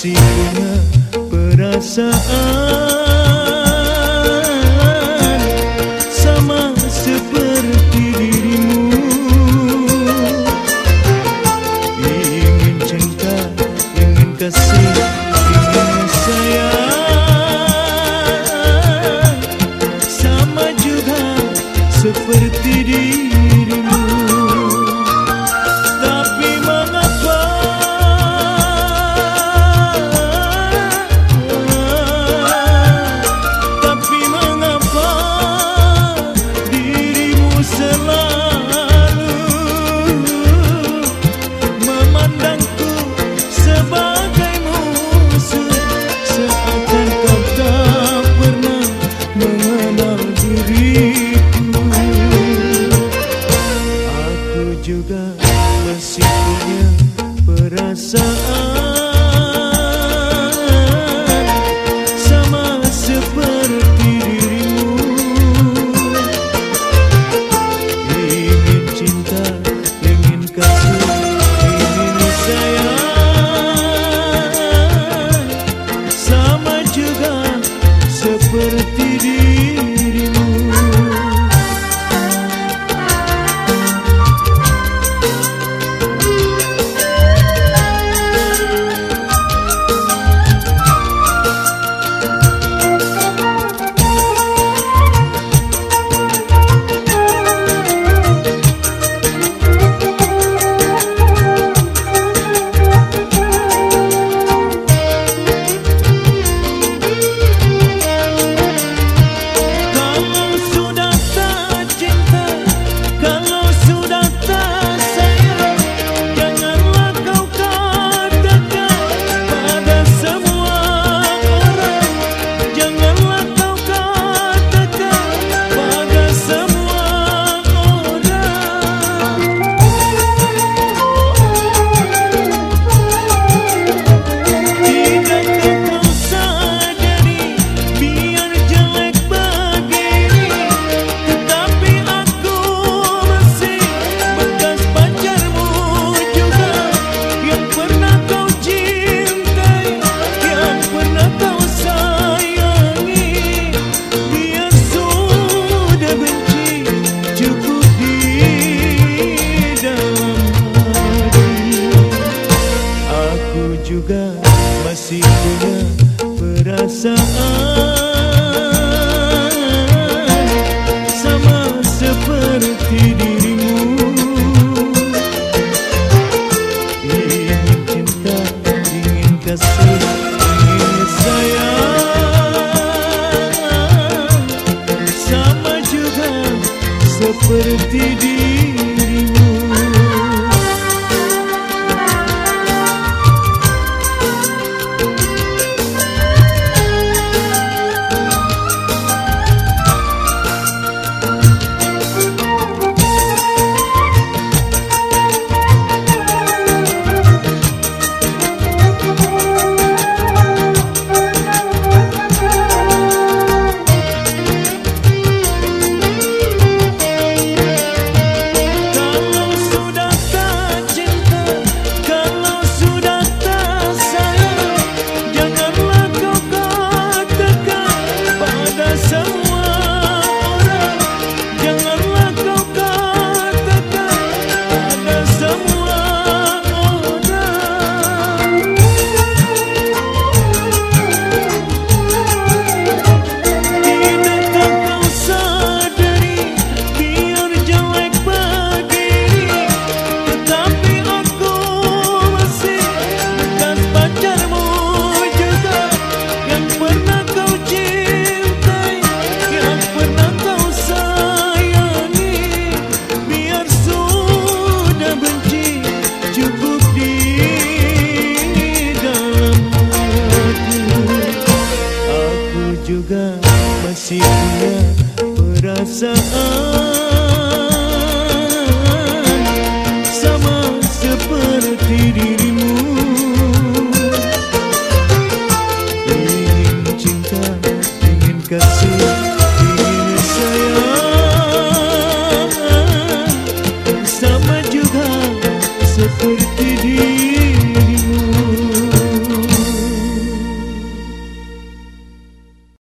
masih punya perasaan sama seperti dirimu. Ingin cinta ingin kasih ingin sayang. juga masih punya perasaan. kasih sayang. Sama juga seperti dia juga masih punya perasaan.